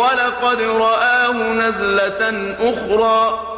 ولقد رآه نزلة أخرى.